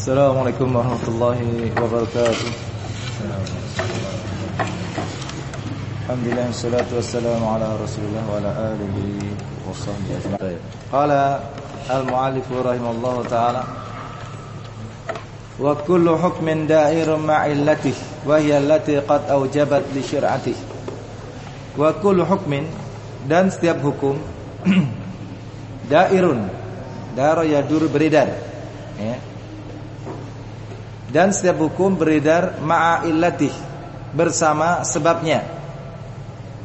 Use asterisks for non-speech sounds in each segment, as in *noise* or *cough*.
Assalamualaikum warahmatullahi wabarakatuh. Alhamdulillah salatu wassalamu ala Rasulillah wa ala alihi wa sahbihi ajma'in. Qala al-mu'allif rahimallahu taala wa kullu hukmin da'irun ma'illatihi wa hiya allati qad awjabat li syir'atihi. Wa kullu hukmin dan setiap hukum dairun daro yadur beredar ya dan setiap hukum beredar ma'a illatih bersama sebabnya.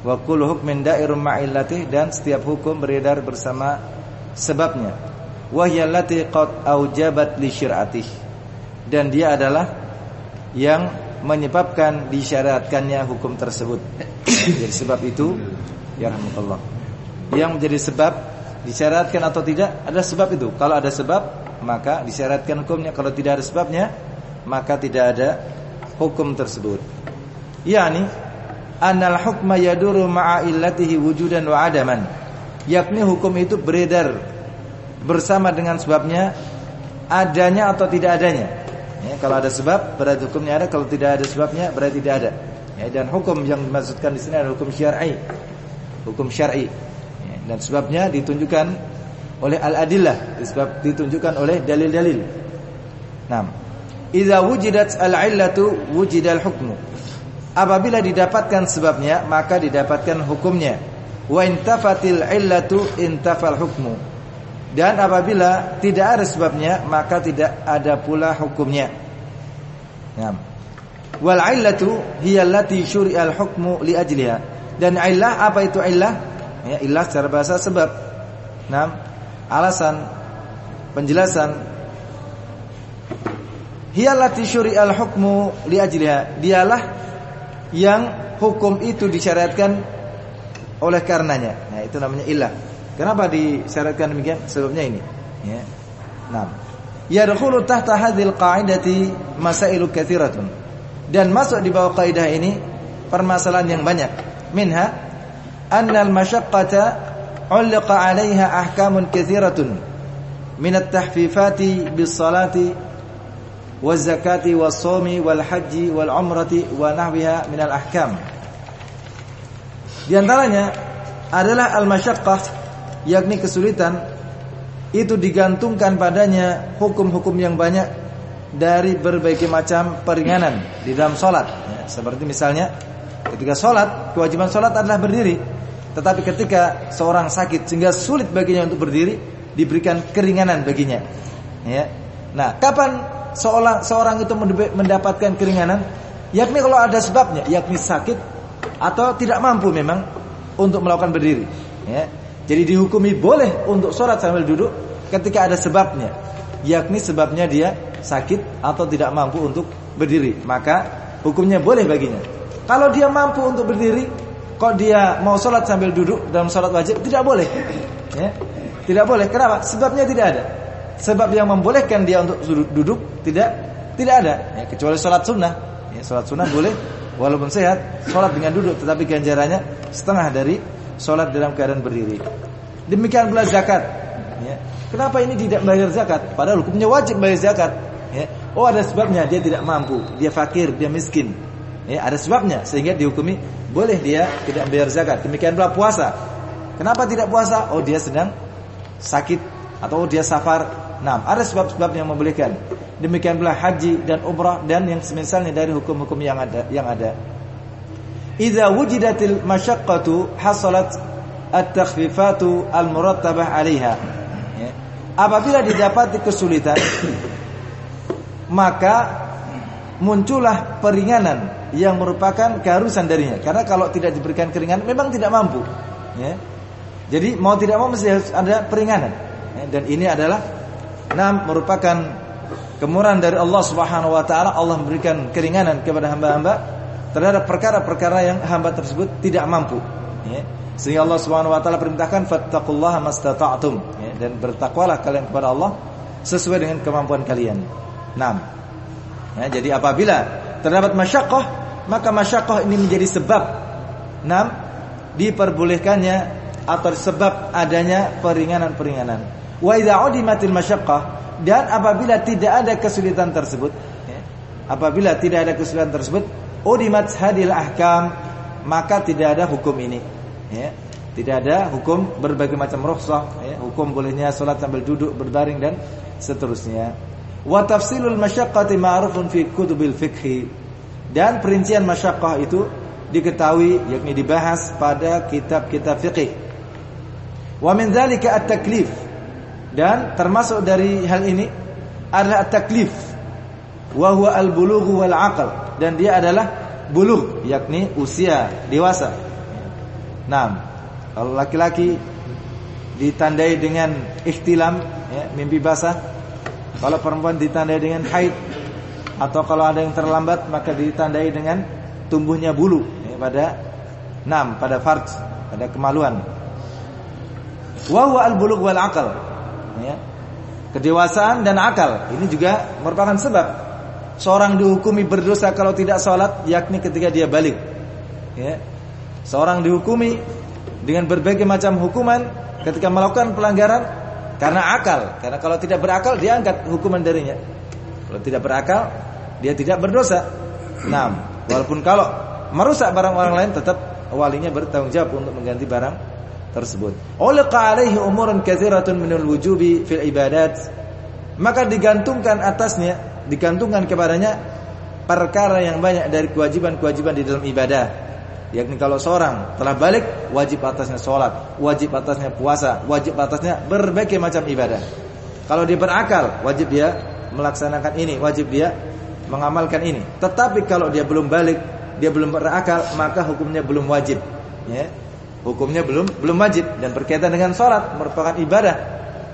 Wa kullu hukmin dairun ma'a illatih dan setiap hukum beredar bersama sebabnya. Wa hiya allati qad aujabat li syir'atih. Dan dia adalah yang menyebabkan disyariatkannya hukum tersebut. *coughs* Jadi sebab itu ya rahmatullah. Yang menjadi sebab disyariatkan atau tidak ada sebab itu. Kalau ada sebab maka disyaratkan hukumnya. Kalau tidak ada sebabnya maka tidak ada hukum tersebut. Yani anal hukma yaduru ma'a illatihi wujudan wa adaman. Yakni hukum itu beredar bersama dengan sebabnya adanya atau tidak adanya. Ya, kalau ada sebab berarti hukumnya ada, kalau tidak ada sebabnya berarti tidak ada. Ya, dan hukum yang dimaksudkan di sini adalah hukum syar'i. Hukum syar'i. Ya, dan sebabnya ditunjukkan oleh al-adillah, disebab ditunjukkan oleh dalil-dalil. Nah, Idza wujidat al-illatu wujidal hukmu. Apabila didapatkan sebabnya, maka didapatkan hukumnya. Wa intafatil illatu intafal hukmu. Dan apabila tidak ada sebabnya, maka tidak ada pula hukumnya. Ya. Wal illatu hiya allati syuri'al hukmu li ajliha. Dan illah apa itu illah? Ya, illah secara bahasa sebab. Nah, alasan penjelasan Hiyallati syuri'al hukmu li ajliha. Dialah yang hukum itu disyariatkan oleh karenanya. Nah, itu namanya ilah. Kenapa disyariatkan demikian? Sebabnya ini, ya. Nah, yadkhulu tahta hadhil qa'idati masailu katsiratun. Dan masuk di bawah kaidah ini permasalahan yang banyak. Minha anna al-masyaqqata 'ullaqa 'alayha ahkamun katsiratun min at-tahfifati bis-salati haji wal umrati wa nahwiha minal ahkam. Di antaranya adalah al-masyaqqah yakni kesulitan itu digantungkan padanya hukum-hukum yang banyak dari berbagai macam peringanan di dalam sholat. Ya, seperti misalnya ketika sholat kewajiban sholat adalah berdiri. Tetapi ketika seorang sakit sehingga sulit baginya untuk berdiri diberikan keringanan baginya. Ya. Nah kapan seorang seorang itu mendapatkan keringanan yakni kalau ada sebabnya yakni sakit atau tidak mampu memang untuk melakukan berdiri ya. Jadi dihukumi boleh untuk sholat sambil duduk ketika ada sebabnya yakni sebabnya dia sakit atau tidak mampu untuk berdiri. Maka hukumnya boleh baginya. Kalau dia mampu untuk berdiri kok dia mau sholat sambil duduk dalam sholat wajib? Tidak boleh ya. Tidak boleh. Kenapa? Sebabnya tidak ada sebab yang membolehkan dia untuk duduk tidak tidak ada. Ya, kecuali sholat sunnah. Ya, sholat sunnah boleh walaupun sehat sholat dengan duduk. Tetapi ganjarannya setengah dari sholat dalam keadaan berdiri. Demikian pula zakat. Ya. kenapa ini tidak bayar zakat? Padahal hukumnya wajib bayar zakat. Ya. oh ada sebabnya dia tidak mampu. Dia fakir dia miskin. Ya, ada sebabnya sehingga dihukumi boleh dia tidak bayar zakat. Demikian pula puasa. Kenapa tidak puasa? Oh dia sedang sakit atau dia safar Nah, ada sebab-sebab yang membolehkan. Demikian pula haji dan umrah dan yang semisalnya dari hukum-hukum yang ada yang ada. Idza wujidatil masyaqqatu hasalat at-takhfifatu al-murattabah 'alaiha. Ya. Apabila didapati kesulitan *coughs* maka muncullah peringanan yang merupakan keharusan darinya. Karena kalau tidak diberikan keringanan memang tidak mampu. Ya. Jadi mau tidak mau mesti harus ada peringanan. Ya. Dan ini adalah Nah, merupakan kemurahan dari Allah Subhanahu wa taala. Allah memberikan keringanan kepada hamba-hamba terhadap perkara-perkara yang hamba tersebut tidak mampu. Ya. Sehingga Allah Subhanahu wa taala perintahkan fattaqullaha mastata'tum ya. dan bertakwalah kalian kepada Allah sesuai dengan kemampuan kalian. Nah, ya, jadi apabila terdapat masyakoh maka masyakoh ini menjadi sebab enam diperbolehkannya atau sebab adanya peringanan-peringanan. Wa idza udimatil masyaqqah Dan apabila tidak ada kesulitan tersebut, ya, apabila tidak ada kesulitan tersebut, udimat hadil ahkam, maka tidak ada hukum ini. Ya. Tidak ada hukum berbagai macam rukhsah, ya, hukum bolehnya salat sambil duduk, berbaring dan seterusnya. Wa tafsilul masyaqqati ma'rufun fi kutubil fiqh. Dan perincian masyaqqah itu diketahui yakni dibahas pada kitab-kitab fikih. Wa min dzalika at-taklif dan termasuk dari hal ini adalah taklif wa huwa al-bulugh wal aql dan dia adalah bulugh yakni usia dewasa. Nah, kalau laki-laki ditandai dengan ikhtilam ya, mimpi basah. Kalau perempuan ditandai dengan haid atau kalau ada yang terlambat maka ditandai dengan tumbuhnya bulu ya, pada enam pada farj pada kemaluan. Wa huwa al-bulugh wal aql ya. Kedewasaan dan akal ini juga merupakan sebab seorang dihukumi berdosa kalau tidak sholat, yakni ketika dia balik. Ya. Seorang dihukumi dengan berbagai macam hukuman ketika melakukan pelanggaran karena akal. Karena kalau tidak berakal dia angkat hukuman darinya. Kalau tidak berakal dia tidak berdosa. Nah, walaupun kalau merusak barang orang lain tetap walinya bertanggung jawab untuk mengganti barang tersebut. Ulqa alaihi umurun katsiratun minul wujubi fil ibadat. Maka digantungkan atasnya, digantungkan kepadanya perkara yang banyak dari kewajiban-kewajiban di dalam ibadah. Yakni kalau seorang telah balik wajib atasnya sholat, wajib atasnya puasa, wajib atasnya berbagai macam ibadah. Kalau dia berakal, wajib dia melaksanakan ini, wajib dia mengamalkan ini. Tetapi kalau dia belum balik, dia belum berakal, maka hukumnya belum wajib. Ya hukumnya belum belum wajib dan berkaitan dengan sholat merupakan ibadah.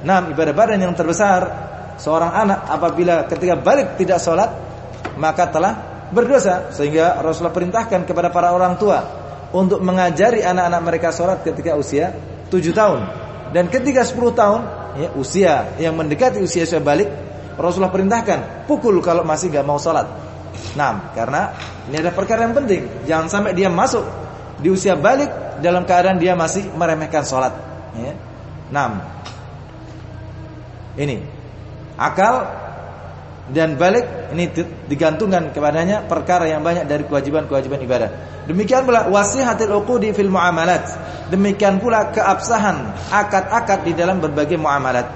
Nah, ibadah badan yang terbesar seorang anak apabila ketika balik tidak sholat maka telah berdosa sehingga Rasulullah perintahkan kepada para orang tua untuk mengajari anak-anak mereka sholat ketika usia 7 tahun dan ketika 10 tahun ya, usia yang mendekati usia sudah balik Rasulullah perintahkan pukul kalau masih gak mau sholat. Nah, karena ini ada perkara yang penting jangan sampai dia masuk di usia balik dalam keadaan dia masih meremehkan sholat. Ya. Enam. Ini akal dan balik ini digantungkan kepadanya perkara yang banyak dari kewajiban-kewajiban ibadah. Demikian pula wasihatil uqudi fil muamalat. Demikian pula keabsahan akad-akad di dalam berbagai muamalat.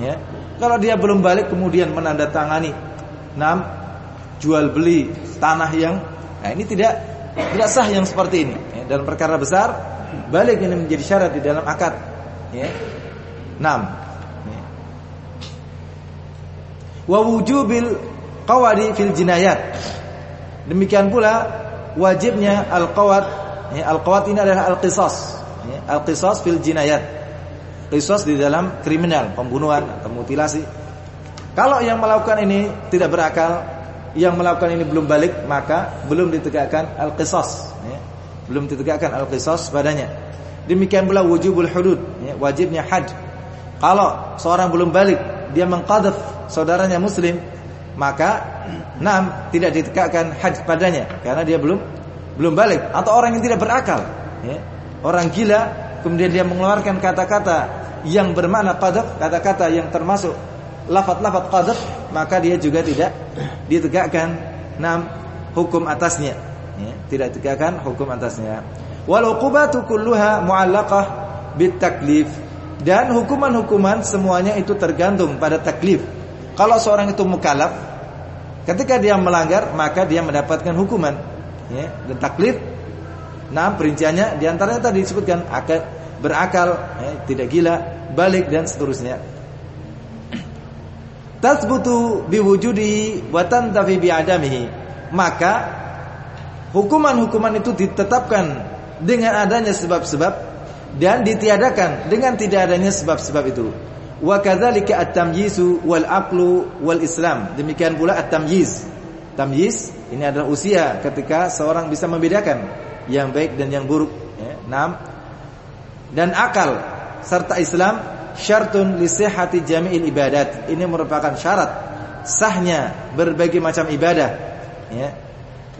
Ya. Kalau dia belum balik kemudian menandatangani enam jual beli tanah yang nah ini tidak tidak sah yang seperti ini. Ya, dalam perkara besar balik ini menjadi syarat di dalam akad. Ya. 6. Ya. Wa wujubil qawadi fil jinayat. Demikian pula wajibnya al-qawad ya, al-qawad ini adalah al-qisas. Ya, al-qisas fil jinayat. Qisas di dalam kriminal, pembunuhan atau mutilasi. Kalau yang melakukan ini tidak berakal, yang melakukan ini belum balik, maka belum ditegakkan al-qisas. Ya belum ditegakkan al-qisas padanya. Demikian pula wujubul hudud, ya, wajibnya had. Kalau seorang belum balik, dia mengqadhaf saudaranya muslim, maka *clears throat* enam tidak ditegakkan had padanya karena dia belum belum balik atau orang yang tidak berakal, ya. Orang gila kemudian dia mengeluarkan kata-kata yang bermakna qadhaf, kata-kata yang termasuk lafaz-lafaz qadhaf, maka dia juga tidak ditegakkan enam hukum atasnya ya, tidak tegakkan hukum atasnya. Wal uqubatu kulluha mu'allaqah bit taklif dan hukuman-hukuman semuanya itu tergantung pada taklif. Kalau seorang itu mukallaf, ketika dia melanggar maka dia mendapatkan hukuman. Ya, dan taklif nah perinciannya di antaranya tadi disebutkan akal berakal, ya, tidak gila, balik dan seterusnya. Tasbutu biwujudi wa tantafi bi'adamihi. Maka hukuman-hukuman itu ditetapkan dengan adanya sebab-sebab dan ditiadakan dengan tidak adanya sebab-sebab itu. Wa kadzalika at-tamyizu wal aqlu wal Islam. Demikian pula at-tamyiz. Tamyiz ini adalah usia ketika seorang bisa membedakan yang baik dan yang buruk, ya. Naam. Dan akal serta Islam syartun li sihhati jami'il ibadat. Ini merupakan syarat sahnya berbagai macam ibadah, ya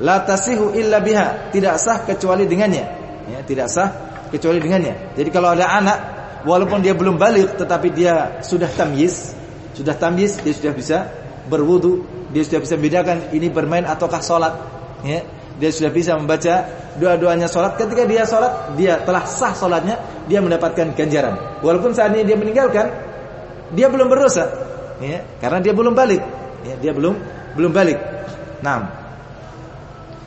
la tasihu illa biha, tidak sah kecuali dengannya. Ya, tidak sah kecuali dengannya. Jadi kalau ada anak walaupun dia belum balik tetapi dia sudah tamyiz, sudah tamyiz, dia sudah bisa berwudu, dia sudah bisa membedakan ini bermain ataukah sholat. Ya. Dia sudah bisa membaca doa-doanya sholat. Ketika dia sholat, dia telah sah sholatnya, dia mendapatkan ganjaran. Walaupun saat ini dia meninggalkan, dia belum berdosa, ya, karena dia belum balik. Ya, dia belum belum balik. Nah,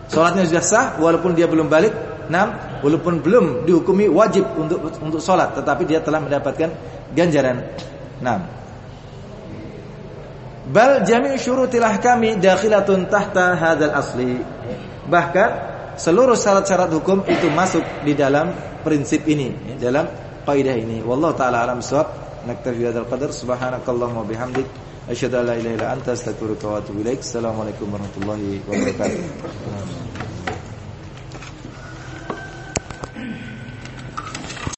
sholatnya sudah sah, walaupun dia belum balik. Nah, walaupun belum dihukumi wajib untuk untuk sholat, tetapi dia telah mendapatkan ganjaran. Nah, bal jami' syurutil ahkami dakhilatun tahta hadzal asli. Bahkan seluruh syarat-syarat hukum itu masuk di dalam prinsip ini, ya, dalam kaidah ini. Wallahu taala alam shawab. Naktafi hadzal qadar subhanakallahumma bihamdik asyhadu an la ilaha illa anta astaghfiruka wa atubu ilaik. Assalamualaikum warahmatullahi wabarakatuh.